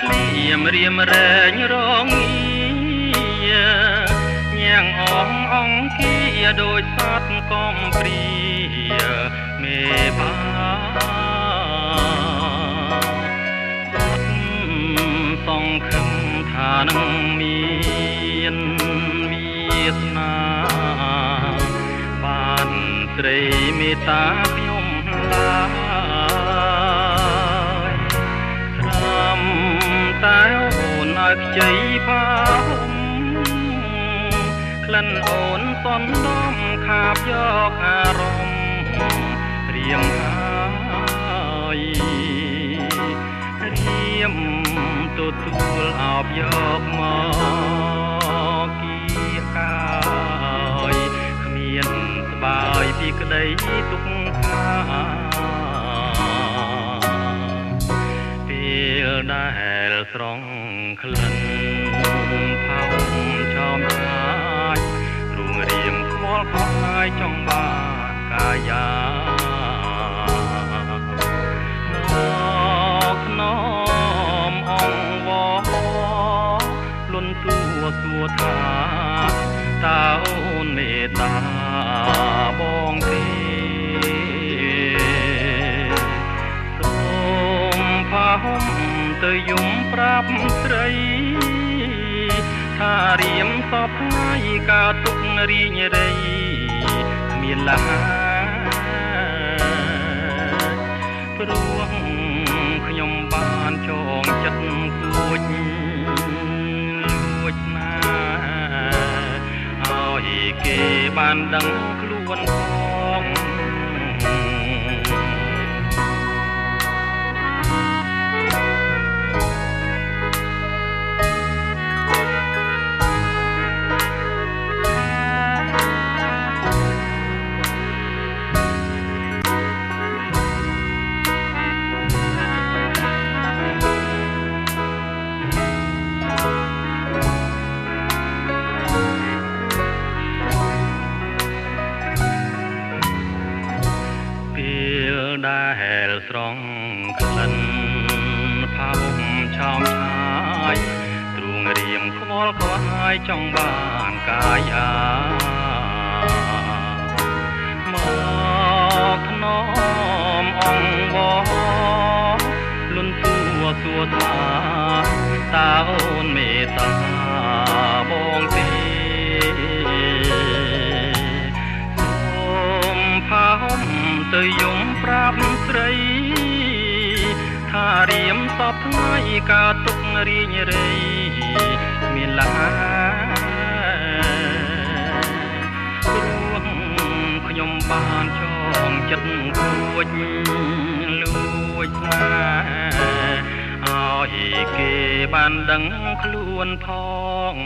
ភ្លៀមរៀមរែងរងងាញ៉ាងអងអង្គាដោយសត្វកំព្រាមេបាសង្ឃឹមថានឹងមានវាសនាបានស្រីមេត្ខ្ចីផាក្លិនអូនសន់ដំខាបយកអារម្មណ៍រៀមហើយរៀមទទួលអោបយកមកគៀកាយគ្មានស្បាយពីក្តីទុកខាពេលដែល ស្រង់ក្លិនផោមឆោមឆាយរួងរៀមខ្វល់ខ្វាយចង់បានកាយាខ្នំអងវលុនទួសួរថាតើអូនមេត្តា ទៅយំប្រាប់ស្រី ថារៀមសពថ្ងៃកាទុករីងរៃគ្មានលាព្រោះខ្ញុំបានចងចិត្តគួចលួចណាឲ្យគេបានដឹងខ្លួនផង ដែលស្រង់ក្លិនផាវំឆោមឆាយទ្រូងរៀមខ្វល់ខ្វាយចង់បានកាយាមកធ្នមអងវលុនទួសួរថាតើអូនមេត្តាបងទេសូមផាហុំទៅយំ ប្រាប់ស្រីថារៀមសពថ្ងៃកាទុករីងរៃមានឡាព្រោះខ្ញុំបានចងចិត្តគួចលួចស្នេហ៍ឲ្យគេបានដឹងខ្លួនផង